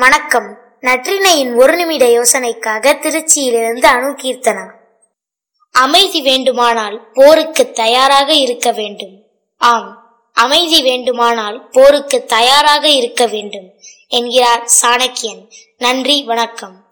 வணக்கம். நற்றினையின் ஒரு நிமிட யோசனைக்காக திருச்சியிலிருந்து அணு கீர்த்தனா அமைதி வேண்டுமானால் போருக்கு தயாராக இருக்க வேண்டும். ஆம் அமைதி வேண்டுமானால் போருக்கு தயாராக இருக்க வேண்டும் என்கிறார் சாணக்கியன். நன்றி வணக்கம்.